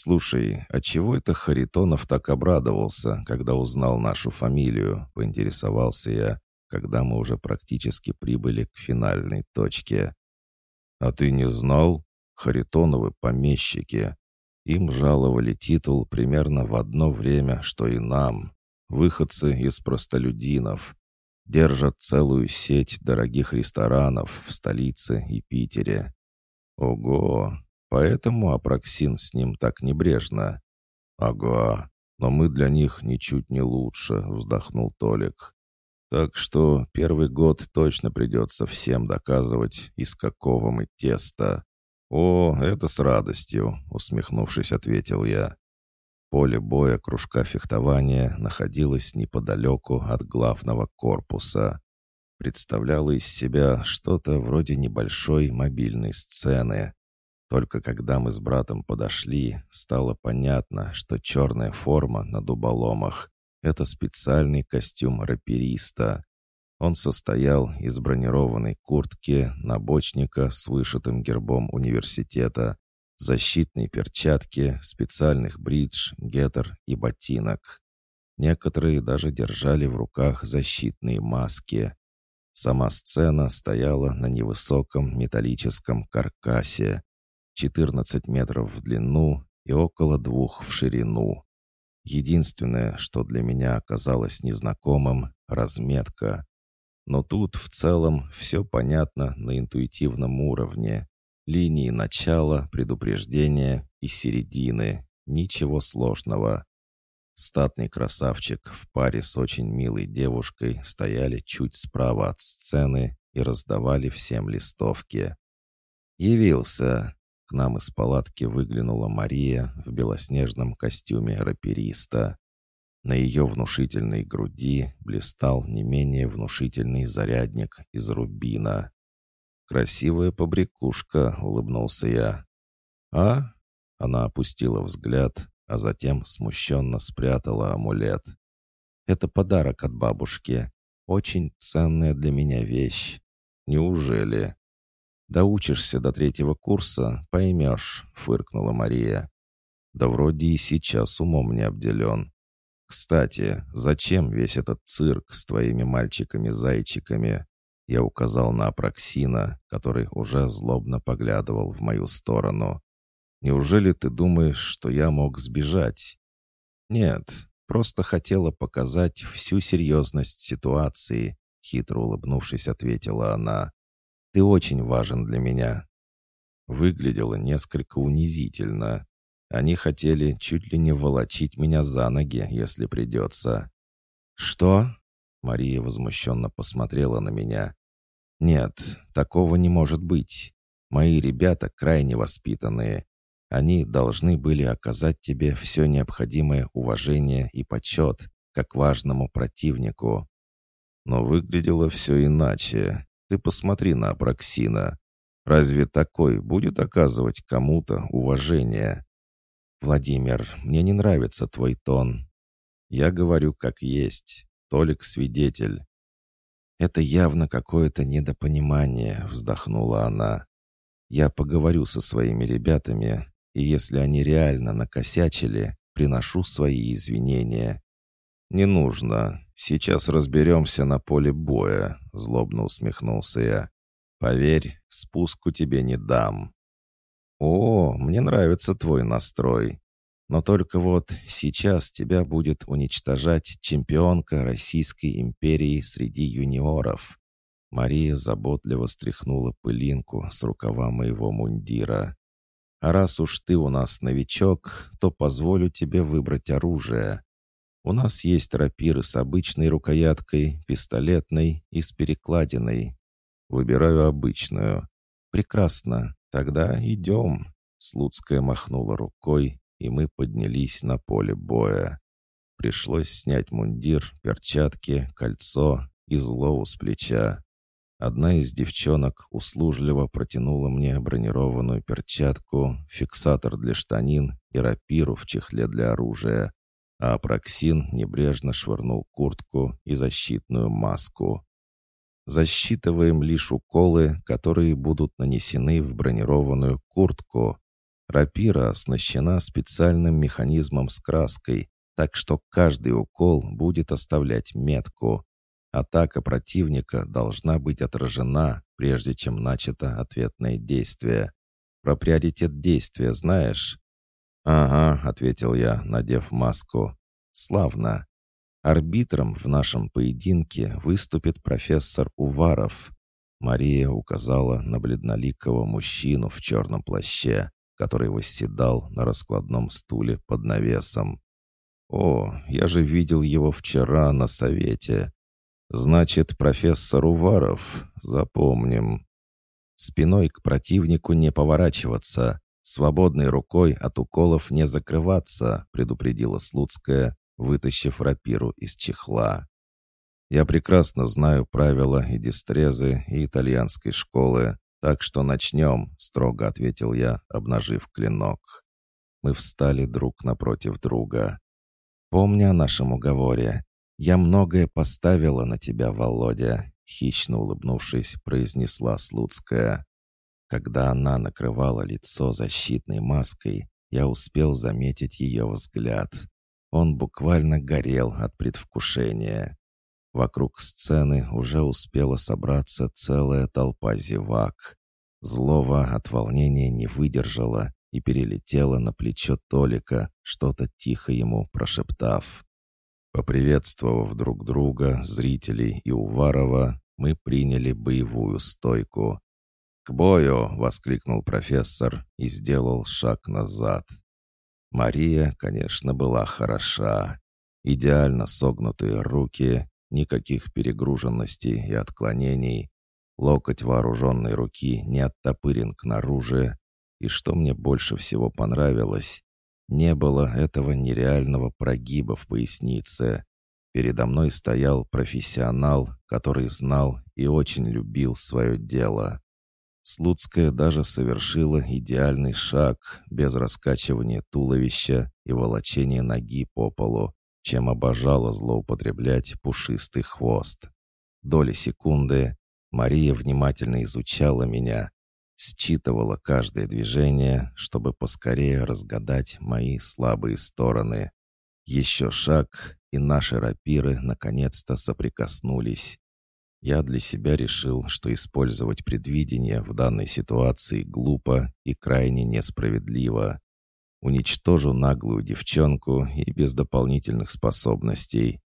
«Слушай, а чего это Харитонов так обрадовался, когда узнал нашу фамилию?» — поинтересовался я, когда мы уже практически прибыли к финальной точке. «А ты не знал? Харитоновы помещики. Им жаловали титул примерно в одно время, что и нам. Выходцы из простолюдинов. Держат целую сеть дорогих ресторанов в столице и Питере. Ого, поэтому Апраксин с ним так небрежно. Ага, но мы для них ничуть не лучше, вздохнул Толик. Так что первый год точно придется всем доказывать, из какого мы теста. «О, это с радостью», — усмехнувшись, ответил я. Поле боя кружка фехтования находилось неподалеку от главного корпуса. Представляло из себя что-то вроде небольшой мобильной сцены. Только когда мы с братом подошли, стало понятно, что черная форма на дуболомах — это специальный костюм рапериста. Он состоял из бронированной куртки, набочника с вышитым гербом университета, защитной перчатки, специальных бридж, гетер и ботинок. Некоторые даже держали в руках защитные маски. Сама сцена стояла на невысоком металлическом каркасе, 14 метров в длину и около двух в ширину. Единственное, что для меня оказалось незнакомым — разметка. Но тут в целом все понятно на интуитивном уровне. Линии начала, предупреждения и середины. Ничего сложного. Статный красавчик в паре с очень милой девушкой стояли чуть справа от сцены и раздавали всем листовки. «Явился!» К нам из палатки выглянула Мария в белоснежном костюме рапериста. На ее внушительной груди блистал не менее внушительный зарядник из рубина. «Красивая побрякушка», — улыбнулся я. «А?» — она опустила взгляд, а затем смущенно спрятала амулет. «Это подарок от бабушки. Очень ценная для меня вещь. Неужели?» «Доучишься до третьего курса, поймешь», — фыркнула Мария. «Да вроде и сейчас умом не обделен. «Кстати, зачем весь этот цирк с твоими мальчиками-зайчиками?» Я указал на Апраксина, который уже злобно поглядывал в мою сторону. «Неужели ты думаешь, что я мог сбежать?» «Нет, просто хотела показать всю серьезность ситуации», хитро улыбнувшись, ответила она. «Ты очень важен для меня». Выглядело несколько унизительно. Они хотели чуть ли не волочить меня за ноги, если придется. «Что?» — Мария возмущенно посмотрела на меня. «Нет, такого не может быть. Мои ребята крайне воспитанные. Они должны были оказать тебе все необходимое уважение и почет, как важному противнику. Но выглядело все иначе. Ты посмотри на Апраксина. Разве такой будет оказывать кому-то уважение?» «Владимир, мне не нравится твой тон. Я говорю как есть. Толик свидетель». «Это явно какое-то недопонимание», — вздохнула она. «Я поговорю со своими ребятами, и если они реально накосячили, приношу свои извинения». «Не нужно. Сейчас разберемся на поле боя», — злобно усмехнулся я. «Поверь, спуску тебе не дам». «О, мне нравится твой настрой. Но только вот сейчас тебя будет уничтожать чемпионка Российской империи среди юниоров». Мария заботливо стряхнула пылинку с рукава моего мундира. «А раз уж ты у нас новичок, то позволю тебе выбрать оружие. У нас есть рапиры с обычной рукояткой, пистолетной и с перекладиной. Выбираю обычную. Прекрасно. «Тогда идем». Слуцкая махнула рукой, и мы поднялись на поле боя. Пришлось снять мундир, перчатки, кольцо и злоу с плеча. Одна из девчонок услужливо протянула мне бронированную перчатку, фиксатор для штанин и рапиру в чехле для оружия, а Апраксин небрежно швырнул куртку и защитную маску. Засчитываем лишь уколы, которые будут нанесены в бронированную куртку. Рапира оснащена специальным механизмом с краской, так что каждый укол будет оставлять метку. Атака противника должна быть отражена, прежде чем начато ответное действие. Про приоритет действия знаешь? «Ага», — ответил я, надев маску. «Славно. Арбитром в нашем поединке выступит профессор Уваров». Мария указала на бледноликого мужчину в черном плаще, который восседал на раскладном стуле под навесом. «О, я же видел его вчера на совете. Значит, профессор Уваров. Запомним. Спиной к противнику не поворачиваться, свободной рукой от уколов не закрываться», предупредила Слуцкая, вытащив рапиру из чехла. «Я прекрасно знаю правила и дистрезы, и итальянской школы, так что начнем», — строго ответил я, обнажив клинок. Мы встали друг напротив друга. «Помни о нашем уговоре. Я многое поставила на тебя, Володя», — хищно улыбнувшись, произнесла Слуцкая. Когда она накрывала лицо защитной маской, я успел заметить ее взгляд. Он буквально горел от предвкушения. Вокруг сцены уже успела собраться целая толпа зевак. Злова от волнения не выдержала и перелетела на плечо Толика, что-то тихо ему прошептав. Поприветствовав друг друга, зрителей и Уварова, мы приняли боевую стойку. «К бою!» — воскликнул профессор и сделал шаг назад. Мария, конечно, была хороша. Идеально согнутые руки, никаких перегруженностей и отклонений. Локоть вооруженной руки не оттопырен к. И что мне больше всего понравилось, не было этого нереального прогиба в пояснице. Передо мной стоял профессионал, который знал и очень любил свое дело. Слуцкая даже совершила идеальный шаг без раскачивания туловища и волочения ноги по полу, чем обожала злоупотреблять пушистый хвост. Доли секунды Мария внимательно изучала меня, считывала каждое движение, чтобы поскорее разгадать мои слабые стороны. Еще шаг, и наши рапиры наконец-то соприкоснулись. Я для себя решил, что использовать предвидение в данной ситуации глупо и крайне несправедливо. Уничтожу наглую девчонку и без дополнительных способностей.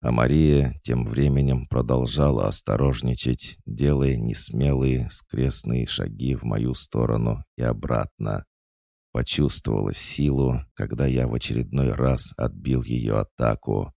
А Мария тем временем продолжала осторожничать, делая несмелые скрестные шаги в мою сторону и обратно. Почувствовала силу, когда я в очередной раз отбил ее атаку.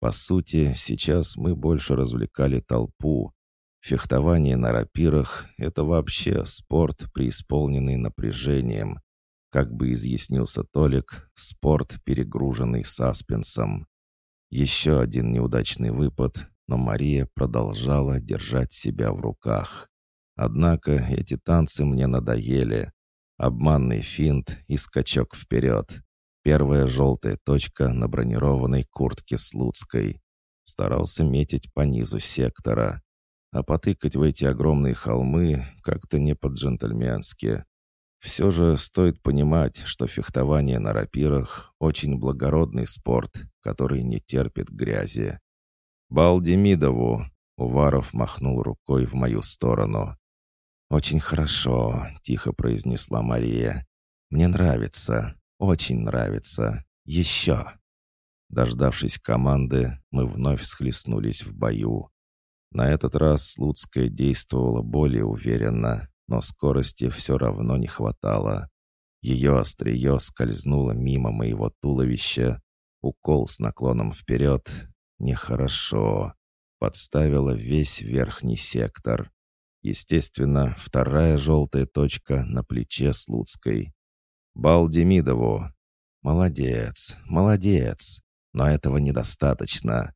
По сути, сейчас мы больше развлекали толпу. Фехтование на рапирах — это вообще спорт, преисполненный напряжением. Как бы изъяснился Толик, спорт, перегруженный саспенсом. Еще один неудачный выпад, но Мария продолжала держать себя в руках. Однако эти танцы мне надоели. Обманный финт и скачок вперед. Первая желтая точка на бронированной куртке Слуцкой. Старался метить по низу сектора. А потыкать в эти огромные холмы как-то не по-джентльменски. Все же стоит понимать, что фехтование на рапирах — очень благородный спорт, который не терпит грязи. «Балдемидову!» — Уваров махнул рукой в мою сторону. «Очень хорошо», — тихо произнесла Мария. «Мне нравится. Очень нравится. Еще!» Дождавшись команды, мы вновь схлестнулись в бою. На этот раз Слуцкая действовала более уверенно, но скорости все равно не хватало. Ее острие скользнуло мимо моего туловища. Укол с наклоном вперед. Нехорошо. Подставила весь верхний сектор. Естественно, вторая желтая точка на плече Слуцкой. Балдемидову. Молодец, молодец. Но этого недостаточно.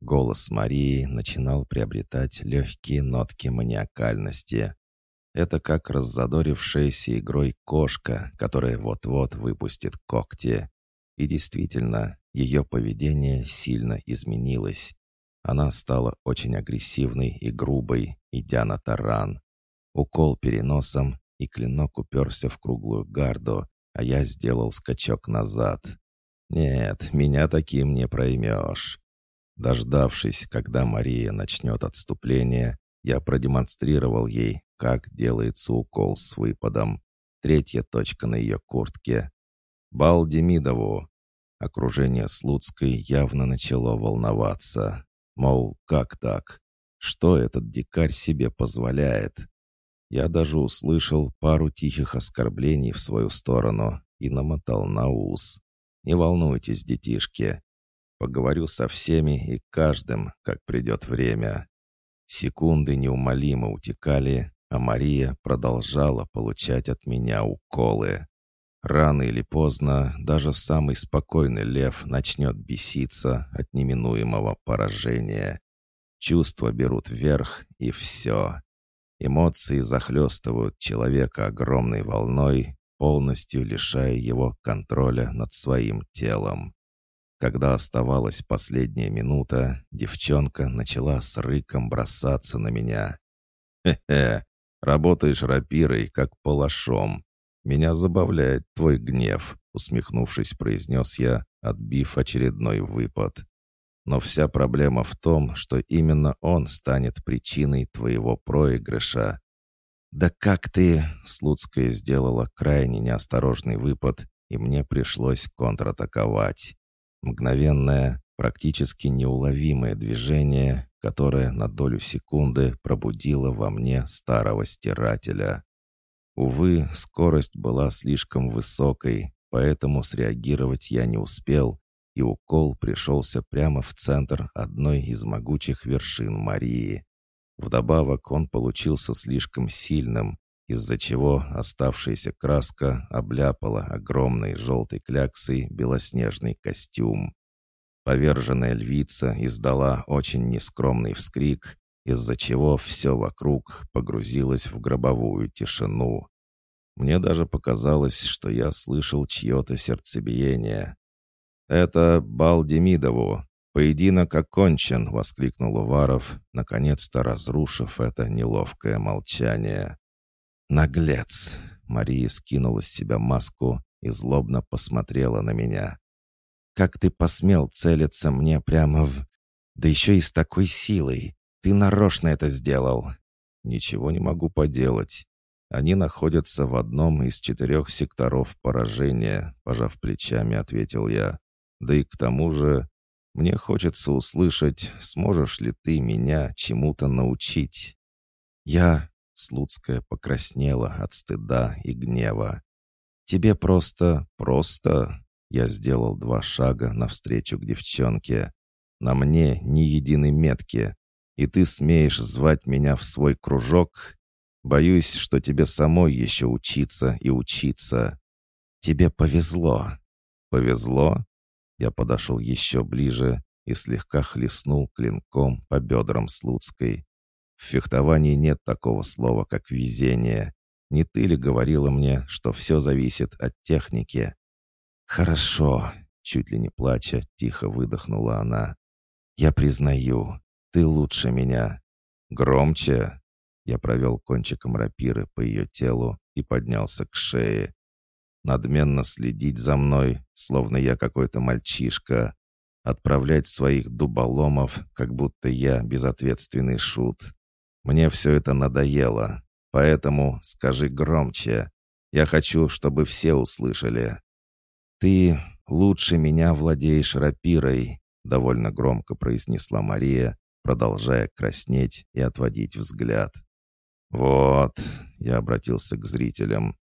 Голос Марии начинал приобретать легкие нотки маниакальности. Это как раззадорившаяся игрой кошка, которая вот-вот выпустит когти. И действительно, ее поведение сильно изменилось. Она стала очень агрессивной и грубой, идя на таран. Укол переносом, и клинок уперся в круглую гарду, а я сделал скачок назад. «Нет, меня таким не проймешь». Дождавшись, когда Мария начнет отступление, я продемонстрировал ей, как делается укол с выпадом. Третья точка на ее куртке. «Бал Демидову!» Окружение Слуцкой явно начало волноваться. Мол, как так? Что этот дикарь себе позволяет? Я даже услышал пару тихих оскорблений в свою сторону и намотал на ус. Не волнуйтесь, детишки. Поговорю со всеми и каждым, как придет время. Секунды неумолимо утекали, а Мария продолжала получать от меня уколы. Рано или поздно даже самый спокойный лев начнет беситься от неминуемого поражения. Чувства берут вверх, и все. Эмоции захлестывают человека огромной волной, полностью лишая его контроля над своим телом. Когда оставалась последняя минута, девчонка начала с рыком бросаться на меня. «Хе-хе, работаешь рапирой, как палашом. Меня забавляет твой гнев», — усмехнувшись, произнес я, отбив очередной выпад. «Но вся проблема в том, что именно он станет причиной твоего проигрыша». «Да как ты...» — Слуцкая сделала крайне неосторожный выпад, и мне пришлось контратаковать. Мгновенное, практически неуловимое движение, которое на долю секунды пробудило во мне старого стирателя. Увы, скорость была слишком высокой, поэтому среагировать я не успел, и укол пришелся прямо в центр одной из могучих вершин Марии. Вдобавок он получился слишком сильным, из-за чего оставшаяся краска обляпала огромной желтой кляксой белоснежный костюм. Поверженная львица издала очень нескромный вскрик, из-за чего все вокруг погрузилось в гробовую тишину. Мне даже показалось, что я слышал чье-то сердцебиение. «Это бал Демидову. Поединок окончен!» — воскликнул Уваров, наконец-то разрушив это неловкое молчание. «Наглец!» — Мария скинула с себя маску и злобно посмотрела на меня. «Как ты посмел целиться мне прямо в... Да еще и с такой силой! Ты нарочно это сделал!» «Ничего не могу поделать. Они находятся в одном из четырех секторов поражения», — пожав плечами, ответил я. «Да и к тому же мне хочется услышать, сможешь ли ты меня чему-то научить». «Я...» — Слуцкая покраснела от стыда и гнева. «Тебе просто... просто...» Я сделал два шага навстречу к девчонке. «На мне ни единой метки, и ты смеешь звать меня в свой кружок? Боюсь, что тебе самой еще учиться и учиться. Тебе повезло». «Повезло?» Я подошел еще ближе и слегка хлестнул клинком по бедрам Слуцкой. В фехтовании нет такого слова, как «везение». Не ты ли говорила мне, что все зависит от техники? «Хорошо», — чуть ли не плача, тихо выдохнула она. «Я признаю, ты лучше меня». «Громче!» Я провел кончиком рапиры по ее телу и поднялся к шее. Надменно следить за мной, словно я какой-то мальчишка. Отправлять своих дуболомов, как будто я безответственный шут. Мне все это надоело, поэтому скажи громче. Я хочу, чтобы все услышали. «Ты лучше меня владеешь рапирой», — довольно громко произнесла Мария, продолжая краснеть и отводить взгляд. «Вот», — я обратился к зрителям, —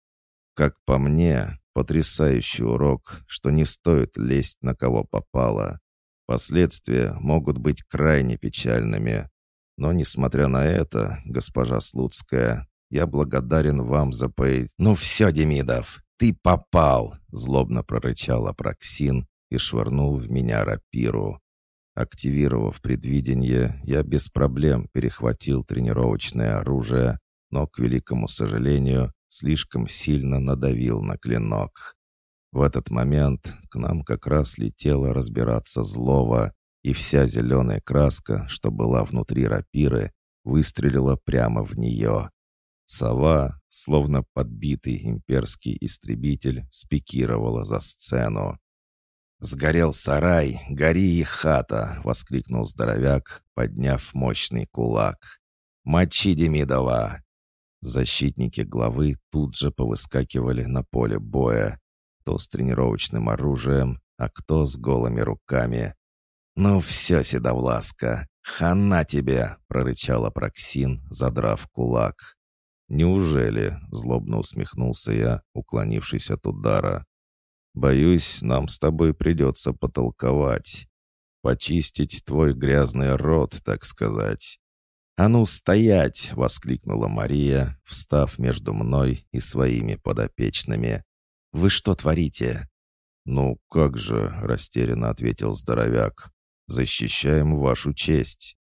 «как по мне, потрясающий урок, что не стоит лезть на кого попало. Последствия могут быть крайне печальными. Но, несмотря на это, госпожа Слуцкая, я благодарен вам за поэт... «Ну все, Демидов, ты попал!» — злобно прорычал Апраксин и швырнул в меня рапиру. Активировав предвидение, я без проблем перехватил тренировочное оружие, но, к великому сожалению, слишком сильно надавил на клинок. В этот момент к нам как раз летело разбираться злого, и вся зеленая краска, что была внутри рапиры, выстрелила прямо в нее. Сова, словно подбитый имперский истребитель, спикировала за сцену. «Сгорел сарай, гори и хата!» — воскликнул здоровяк, подняв мощный кулак. «Мочи Демидова!» Защитники главы тут же повыскакивали на поле боя. Кто с тренировочным оружием, а кто с голыми руками. «Ну все, Седовласка, хана тебе!» — прорычал Апраксин, задрав кулак. «Неужели?» — злобно усмехнулся я, уклонившись от удара. «Боюсь, нам с тобой придется потолковать. Почистить твой грязный рот, так сказать. «А ну, стоять!» — воскликнула Мария, встав между мной и своими подопечными. «Вы что творите?» «Ну, как же!» — растерянно ответил здоровяк. «Защищаем вашу честь».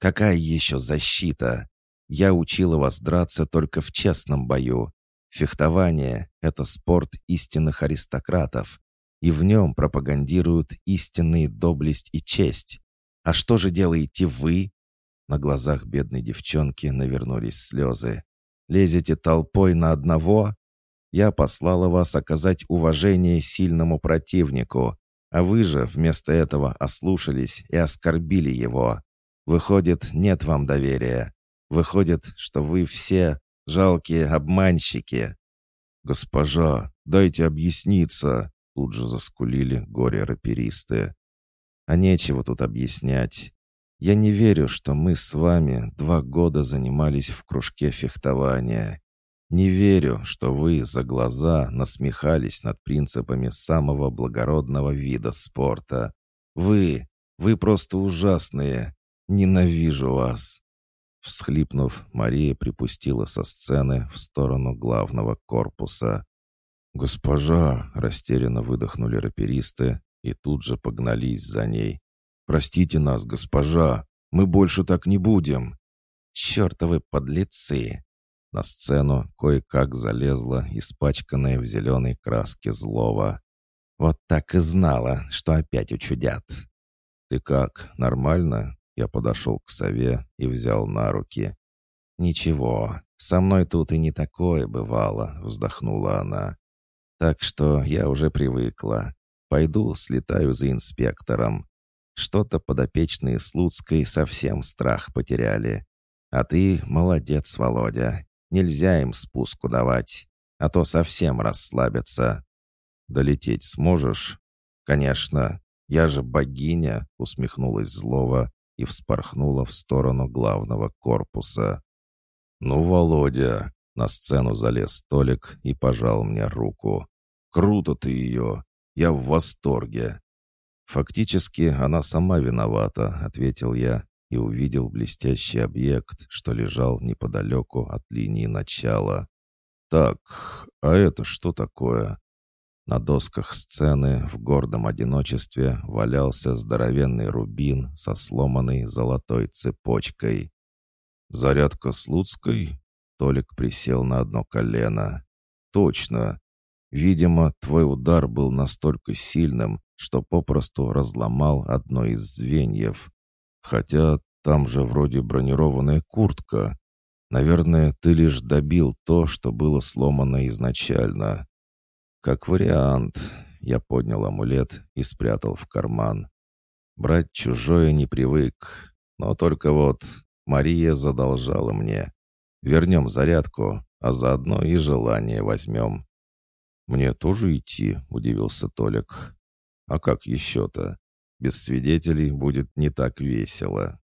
«Какая еще защита? Я учила вас драться только в честном бою. Фехтование — это спорт истинных аристократов, и в нем пропагандируют истинные доблесть и честь. А что же делаете вы?» На глазах бедной девчонки навернулись слезы. «Лезете толпой на одного? Я послала вас оказать уважение сильному противнику, а вы же вместо этого ослушались и оскорбили его. Выходит, нет вам доверия. Выходит, что вы все жалкие обманщики». «Госпожа, дайте объясниться!» Тут же заскулили горе-раперисты. «А нечего тут объяснять. Я не верю, что мы с вами два года занимались в кружке фехтования. Не верю, что вы за глаза насмехались над принципами самого благородного вида спорта. Вы, вы просто ужасные. Ненавижу вас. Всхлипнув, Мария припустила со сцены в сторону главного корпуса. «Госпожа!» — растерянно выдохнули раперисты и тут же погнались за ней. «Простите нас, госпожа, мы больше так не будем». «Чертовы подлецы!» На сцену кое-как залезла испачканная в зеленой краске злого. «Вот так и знала, что опять учудят». «Ты как, нормально?» Я подошел к сове и взял на руки. «Ничего, со мной тут и не такое бывало», — вздохнула она. «Так что я уже привыкла. Пойду слетаю за инспектором. Что-то подопечные Слуцкой совсем страх потеряли. А ты молодец, Володя. Нельзя им спуску давать, а то совсем расслабятся. Долететь сможешь? Конечно. Я же богиня, усмехнулась злого и вспорхнула в сторону главного корпуса. Ну, Володя, на сцену залез Толик и пожал мне руку. «Круто ты ее! Я в восторге!» «Фактически она сама виновата», — ответил я и увидел блестящий объект, что лежал неподалеку от линии начала. «Так, а это что такое?» На досках сцены в гордом одиночестве валялся здоровенный рубин со сломанной золотой цепочкой. «Зарядка Слуцкой?» Толик присел на одно колено. «Точно. Видимо, твой удар был настолько сильным, что попросту разломал одно из звеньев. Хотя там же вроде бронированная куртка. Наверное, ты лишь добил то, что было сломано изначально. Как вариант, я поднял амулет и спрятал в карман. Брать чужое не привык. Но только вот Мария задолжала мне. Вернем зарядку, а заодно и желание возьмем. «Мне тоже идти?» — удивился Толик. А как еще-то? Без свидетелей будет не так весело.